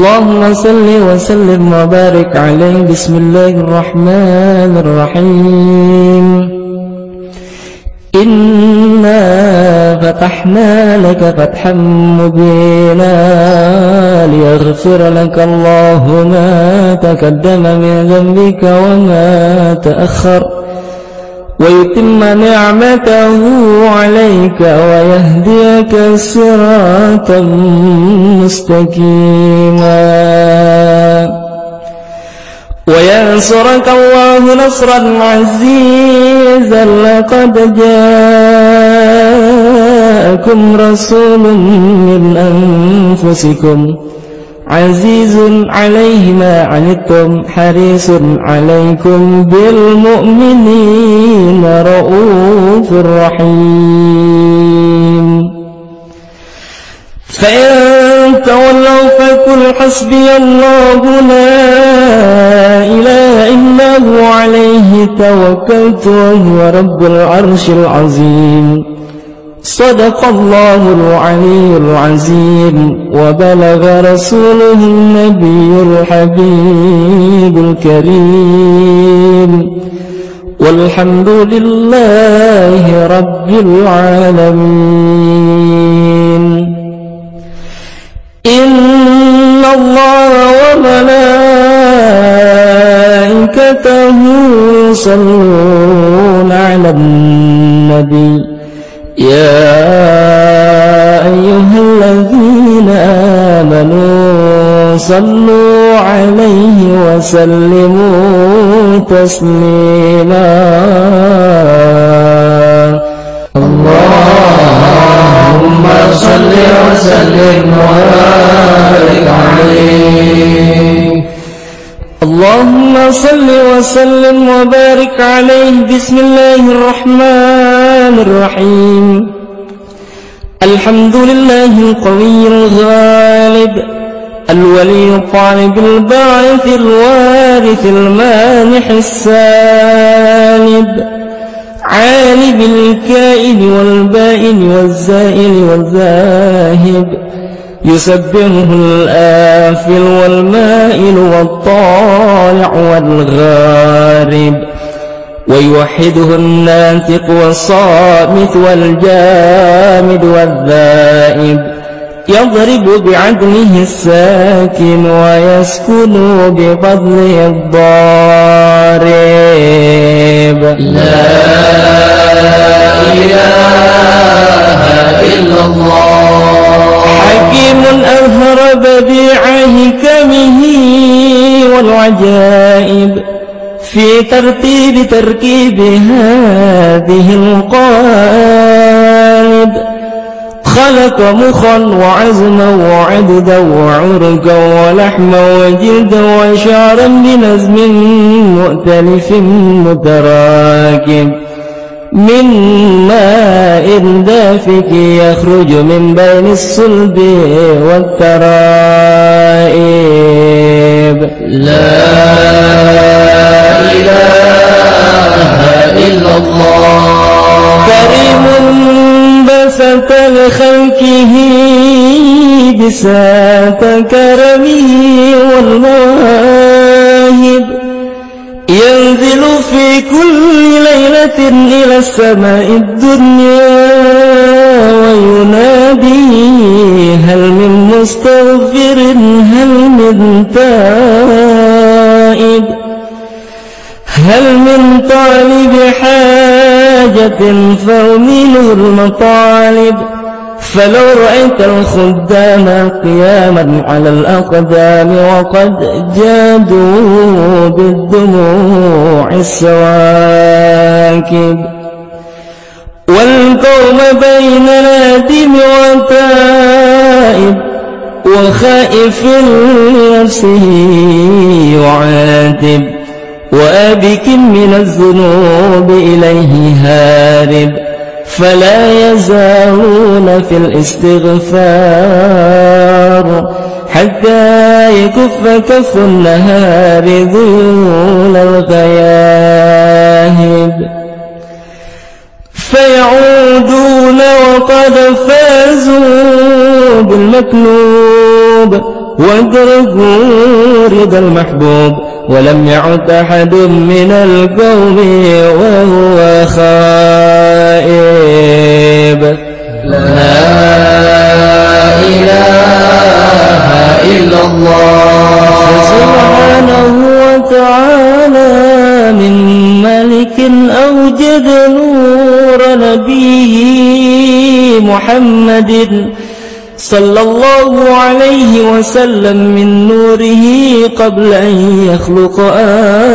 اللهم صل وسلم وبارك عليه. بسم الله الرحمن الرحيم. إنا فتحنا لك فتحا مبينا ليغفر لك الله ما تقدم من ذنبك وما تأخر. ويتم نعمته عليك ويهديك صراطا مستقيما. وينصرك الله نصرا عزيزا لقد جاءكم رسول من أنفسكم. عزيز عليه ما عنتم حريص عليكم بالمؤمنين رؤوف رحيم. فإن تولوا فكل حسبي الله لا إله إلا هو عليه توكلت وهو رب العرش العظيم. صدق الله العلي العظيم وبلغ رسوله النبي الحبيب الكريم. والحمد لله رب العالمين. إن الله وملائكته يصلون على النبي. يا أيها الذين آمنوا صلوا عليه وسلموا تسليما. اللهم صل وسلم وبارك عليه. اللهم صل وسلم وبارك عليه. بسم الله الرحمن الرحيم. الحمد لله القوي الغالب الولي الطالب الباعث الوارث المانح السالب عالم الكائن والبائن والزائل والذاهب. يسبحه الآفل والمائل والطالع والغارب ويوحده الناطق والصامت والجامد والذائب يضرب بعدله الساكن ويسكن بفضله الضارب. في ترتيب تركيب هذه القالب خلق مخا وعزما وعددا وعرقا ولحما وجلدا وشعرا بنزم مؤتلف متراكب. من ماء دافك يخرج من بين الصلب والترائب. لا بساط كرمه والمواهب ينزل في كل ليلة إلى السماء الدنيا وينادي هل من مستغفر هل من تائب. هل من طالب حاجة فأميله المطالب. فلو رأيت الخدام قياما على الأقدام وقد جادوا بالدموع السواكب والقوم بين نادم وتائب وخائف لنفسه يعاتب وآبك من الذنوب إليه هارب فلا يزالون في الاستغفار حتى يكف كف النهار ذيول الغياهب. فيعودون وقد فازوا بالمطلوب وادركوا رضا المحبوب ولم يعد أحد من القوم وهو خائب صلى الله عليه وسلم من نوره قبل أن يخلق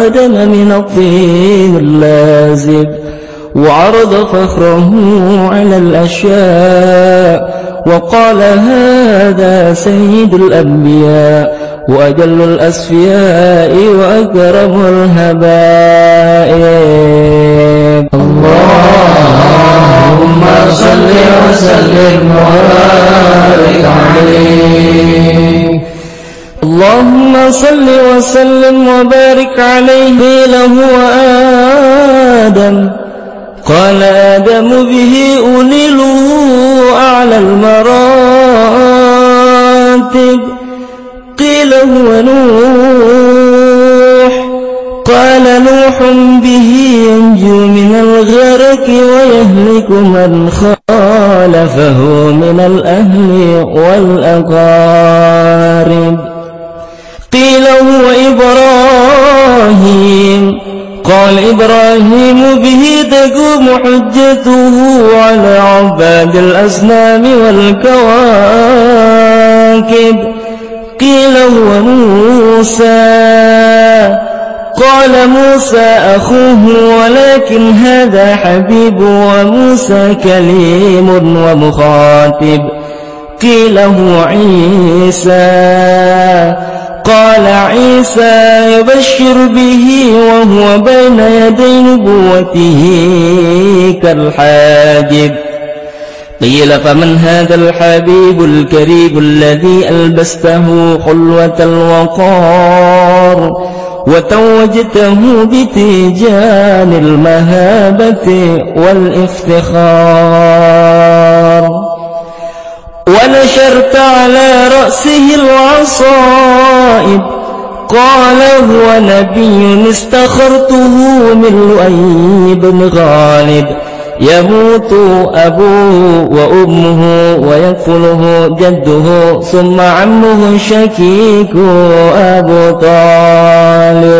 آدم من الطين اللازب وعرض فخره على الأشياء وقال هذا سيد الأنبياء وأجل الأسفياء وأكرم الهبائل صل وسلم وبارك عليه. له آدم. قال آدم به أنله أعلى المراتب. قيل هو نوح. قال نوح به ينجو من الغرق ويهلك من خالفه من الأهل والأقارب. إبراهيم به تقوم حجته على عباد الأصنام والكواكب. قيل هو موسى. قال موسى أخوه ولكن هذا حبيب وموسى كليم ومخاطب. قيل هو عيسى. قال عيسى يبشر به وهو بين يدي نبوته كالحاجب. قيل فمن هذا الحبيب الكريم الذي ألبسته خلوة الوقار وتوجته بتيجان المهابة والإفتخار. ونشرت على رأسه العصائب. قال هو نبي استخرته من لؤي بن غالب. يموت أبوه وأمه ويكفله جده ثم عمه شكيك أبو طالب.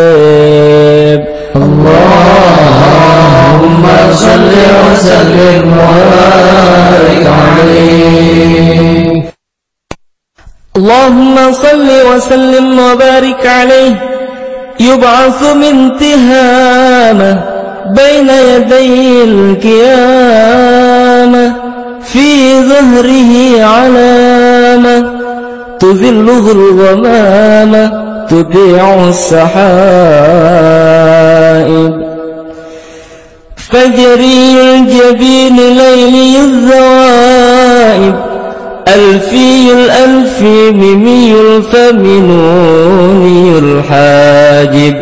اللهم صل وسلم وبارك عليه. اللهم صل وسلم وبارك عليه. يبعث من تهامه بين يدي القيامة في ظهره علامة تذله الغمامة تطيع السحائب. فجري الجبين ليلي الذوائب. ألفي الألفي ممي الفمنوني الحاجب.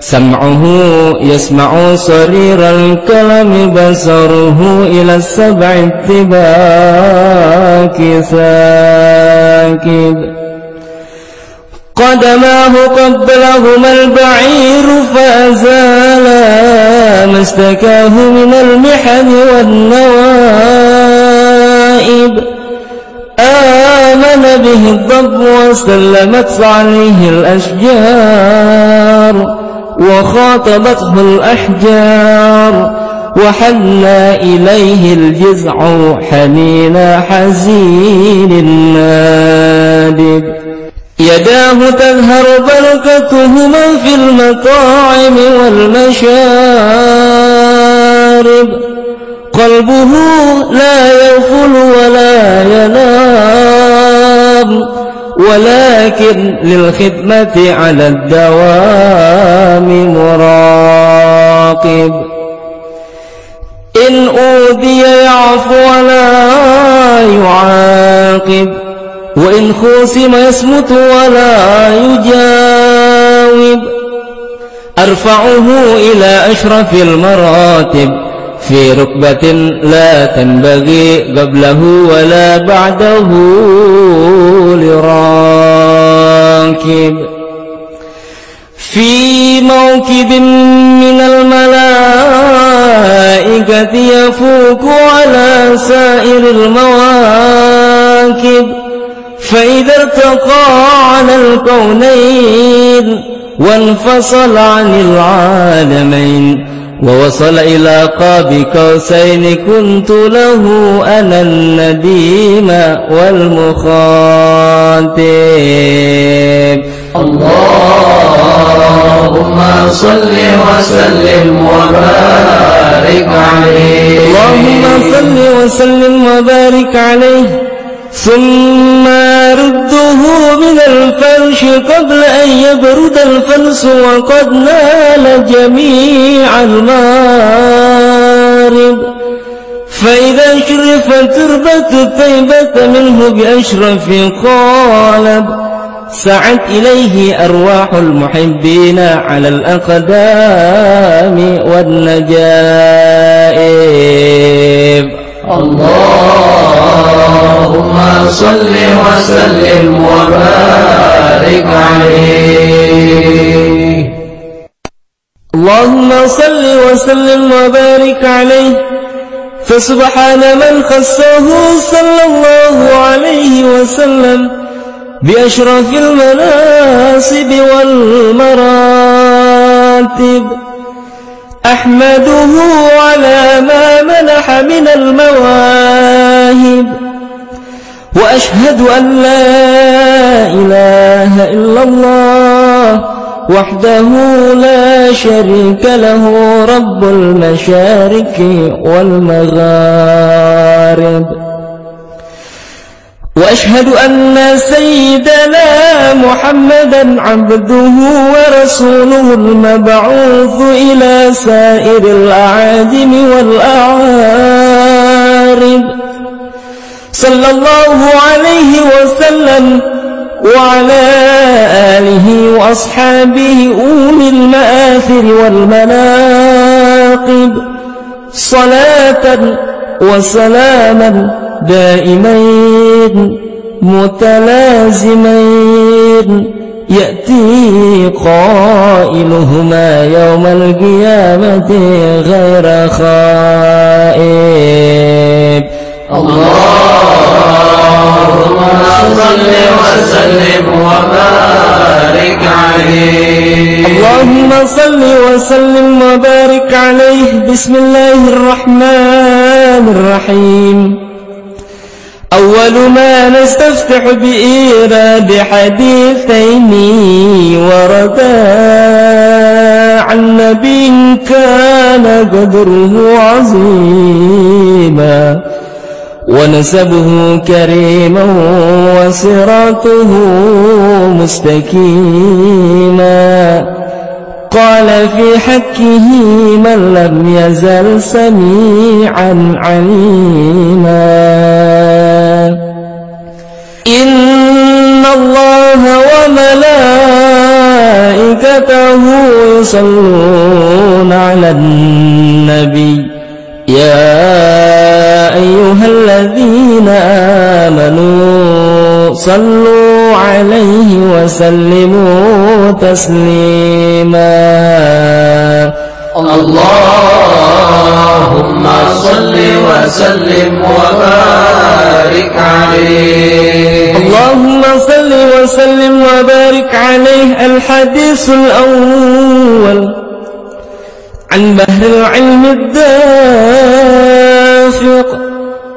سمعه يسمع صرير الكلم بصره إلى السبع اتباك ساكب قدماه قبلهما البعير فأزالا ما استكاه من المحن والنوائب. آمن به الضب وسلمت عليه الأشجار وخاطبته الأحجار. وحنى إليه الجزع حنين حزين نادب يداه تظهر بركتهما في المطاعم والمشارب. قلبه لا يغفل ولا ينام ولكن للخدمة على الدوام مراقب. إن أوذي يعفو ولا يعاقب. وإن خوسم يصمت ولا يجاوب. أرفعه إلى أشرف المراتب. في ركبة لا تنبغي قبله ولا بعده لراكب. في موكب من الملائكة يفوق على سائر المواكب. فإذا ارتقى على الكونين وانفصل عن العالمين ووصل إلى قاب كوسين كنت له أنا النديم والمخاطب. اللهم صل وسلم وبارك عليه. اللهم صل وسلم وبارك عليه. ثم رده من الفرش قبل أن يبرد الفلس وقد نال جميع المارب. فإذا شرف تربة الطيبة منه بأشرف قالب سعت إليه أرواح المحبين على الأقدام والنجائب. اللهم صل وسلم وبارك عليه. اللهم صل وسلم وبارك عليه. فسبحان من خصه صلى الله عليه وسلم بأشرف المناسب والمراتب. أحمده على ما منح من المواهب وأشهد أن لا إله إلا الله وحده لا شريك له رب المشارك والمغارب. وأشهد أن سيدنا محمدا عبده ورسوله المبعوث إلى سائر الأعاجم والأعارب. صلى الله عليه وسلم وعلى آله وأصحابه أولي المآثر والمناقب. صلاة وسلاما دائمين متلازمين. يأتي قائلهما يوم القيامة غير خائب. اللهم صل وسلم وبارك عليه. اللهم صل وسلم وبارك عليه بسم الله الرحمن الرحيم. أول ما نستفتح بإيراد حديثين وردا عن نبي كان قدره عظيما. ونسبه كريما وصراطه مستكيما قال في حكه من لم يزل سميعا عليما. إن الله وملائكته يصلون على النبي. يا أيها الذين آمنوا صلوا عليه وسلموا تسليما. اللهم صل وسلم وبارك عليه. اللهم صل وسلم وبارك عليه. الحديث الأول. عن بحر العلم الدافق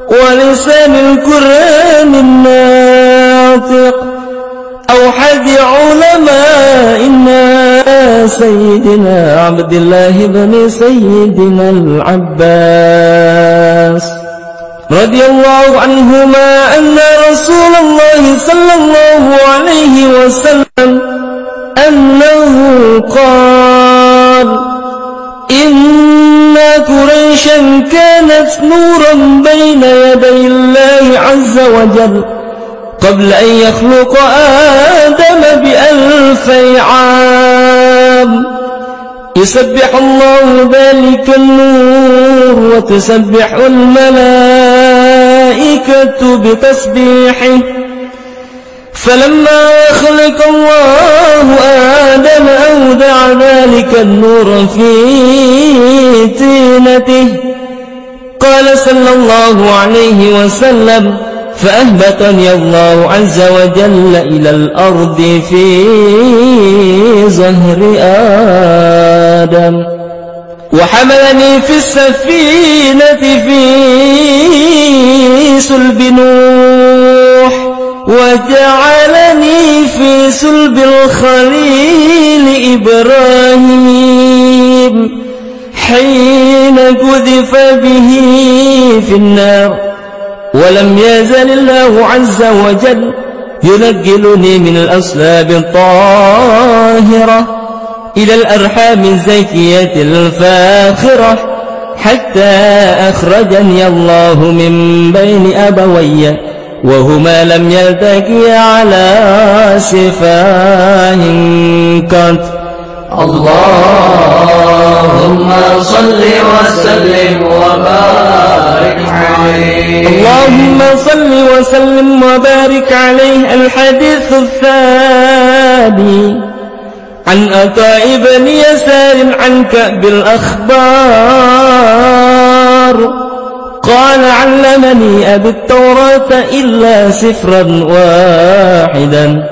ولسان القرآن الناطق. أوحد علمائنا سيدنا عبد الله بن سيدنا العباس رضي الله عنهما أن رسول الله صلى الله عليه وسلم أنه قال إن قريشا كانت نورا بين يدي الله عز وجل قبل أن يخلق آدم بألفي عام. يسبح الله ذلك النور وتسبح الملائكة بتسبيحه. فلما خلق الله آدم أودع ذلك النور في تينته قال صلى الله عليه وسلم فأهبطني الله عز وجل إلى الأرض في ظهر آدم. وحملني في السفينة في سلب نوح وجعلني في سلب الخليل إبراهيم حين قذف به في النار. ولم يزل الله عز وجل ينقلني من الأصلاب الطاهرة إلى الأرحام الزكية الفاخرة حتى أخرجني الله من بين أبوي وهما لم يلتقيا على سفاه قط. اللهم صل وسلم وبارك عليه. اللهم صل وسلم وبارك عليه. الحديث الثاني. عن أطاء بن يسار عن كأب الأخبار. قال علمني أبي التوراة إلا سفرا واحدا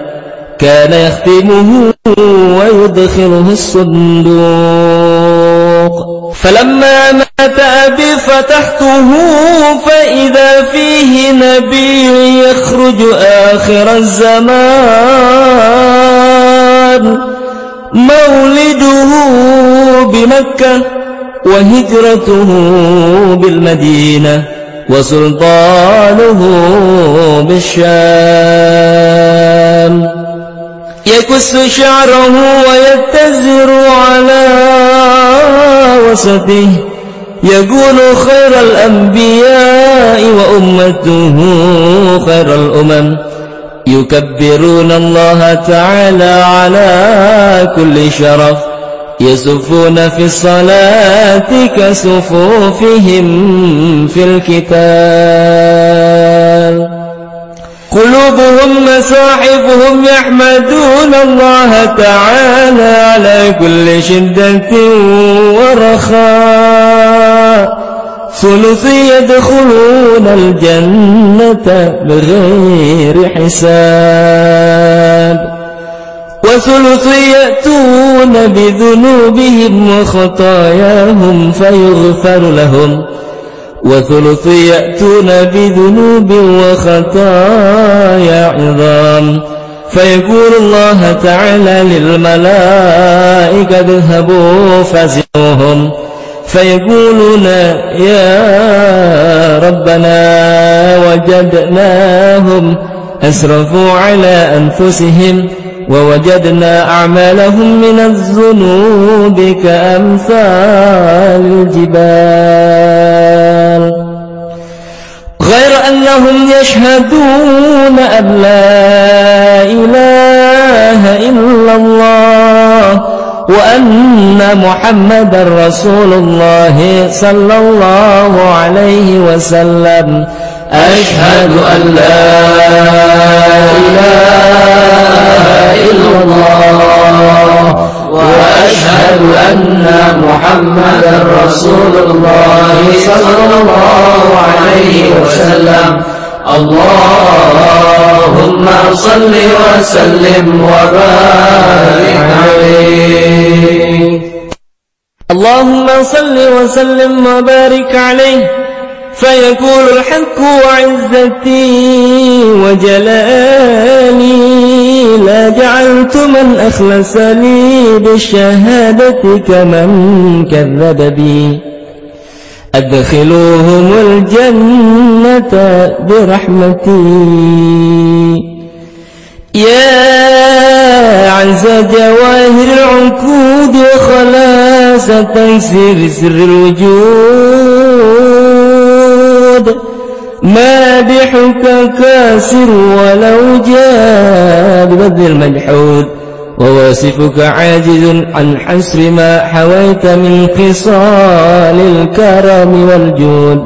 كان يختمه ويدخله الصندوق. فلما مات أبي فتحته فإذا فيه نبي يخرج آخر الزمان. مولده بمكة وهجرته بالمدينة وسلطانه بالشام. يكس شعره ويتزر على وسطه. يقول خير الأنبياء وأمته خير الأمم. يكبرون الله تعالى على كل شرف. يسفون في الصلاة كسفوفهم في الكتاب قلوبهم مصاحفهم يحمدون الله تعالى على كل شدة ورخاء. ثلث يدخلون الجنة بغير حساب. وثلث يأتون بذنوبهم وخطاياهم فيغفر لهم. وثلث يأتون بذنوب وخطايا عظام. فيقول الله تعالى للملائكة اذهبوا فزعوهم. فيقولون يا ربنا وجدناهم أسرفوا على أنفسهم ووجدنا أعمالهم من الذنوب كأمثال الجبال. غير أنهم يشهدون أن لا إله إلا الله وأن محمد رسول الله صلى الله عليه وسلم أشهد أن لا إله إلا الله وأشهد أن محمدا رسول الله صلى الله عليه وسلم. اللهم صل وسلم وبارك عليه. اللهم صل وسلم وبارك عليه. فيقول الحق وعزتي وجلالي لا جعلت من أخلص لي بالشهادة كمن كذب بي. أدخلوهم الجنة برحمتي. يا عز جواهر العنكود وخلاص تيسير سر الوجود مادحك كاسر ولو جاء ببذل المجحود وواصفك عاجز عن حسر ما حويت من خصال الكرم والجود.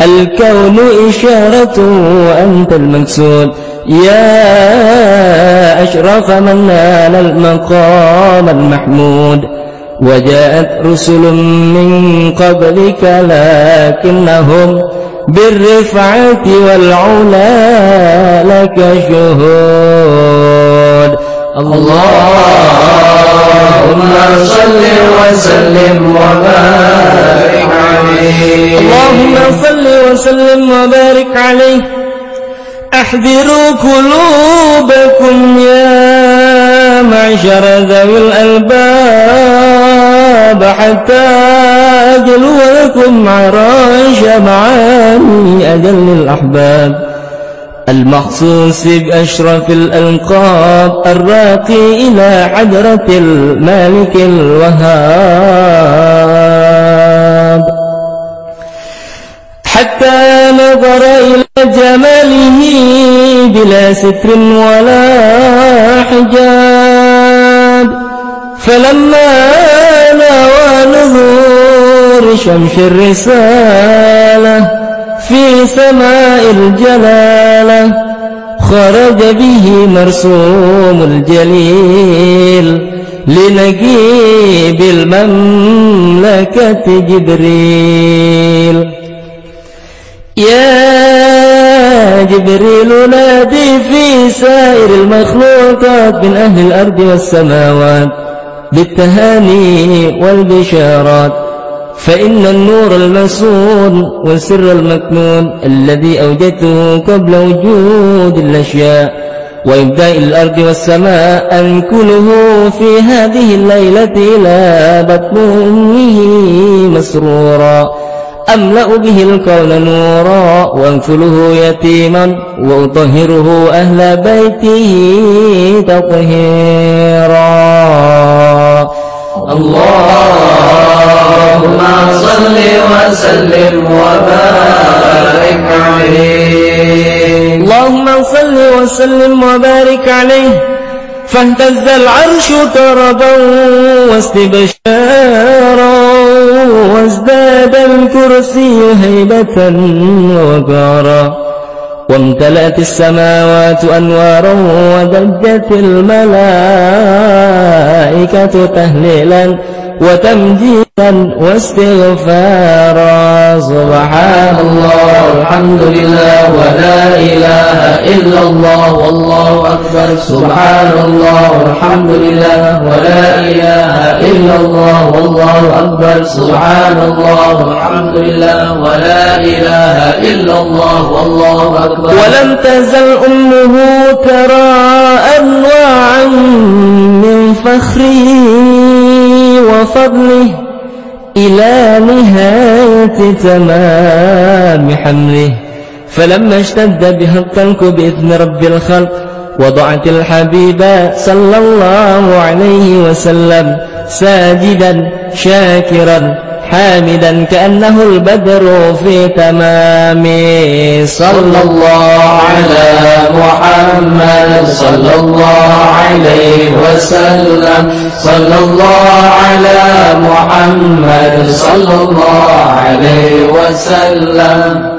الكون إشارة وأنت المقصود يا أشرف من نال المقام المحمود. وجاءت رسل من قبلك لكنهم بالرفعة والعلا لك شهود. اللهم صل وسلم وبارك عليه. اللهم صل وسلم وبارك عليه. أحذروا قلوبكم يا معشر ذوي الألباب. حتى أجلو لكم عراش معاني أجل الأحباب المخصوص بأشرف الألقاب الراقي إلى حضرة المالك الوهاب. حتى نظر إلى جماله بلا ستر ولا حجاب. فلما شمس الرسالة في سماء الجلالة خرج به مرسوم الجليل لنجيب المملكة جبريل. يا جبريل نادي في سائر المخلوقات من أهل الأرض والسماوات بالتهاني والبشارات. فإن النور المسون والسر المكنون الذي أوجدته قبل وجود الأشياء وإبداء الأرض والسماء أنكله في هذه الليلة إلى بطن أمه مسرورا. أملأ به الكون نورا وأنفله يتيما وأطهره أهل بيته تطهيرا. اللهم صل وسلم وبارك عليه. اللهم صل وسلم وبارك عليه. فاهتز العرش طربا واستبشارا وازداد الكرسي هيبة ووقارا وامتلأت السماوات أنوارا ودجت الملائكة تهليلا. وتمجيدا واستغفارا. سبحان الله الحمد لله ولا إله إلا الله والله أكبر. سبحان الله والحمد لله ولا إله إلا الله والله أكبر. سبحان الله والحمد لله ولا إله إلا الله والله أكبر. ولم تزل أمه ترى أنواعا من فخره. وفضله إلى نهاية تمام حمله. فلما اشتد بها الطلق بإذن رب الخلق وضعت الحبيب صلى الله عليه وسلم ساجدا شاكرا. حامدا كأنه البدر في تمام. صلى الله على محمد صلى الله عليه وسلم. صلى الله على محمد صلى الله عليه وسلم.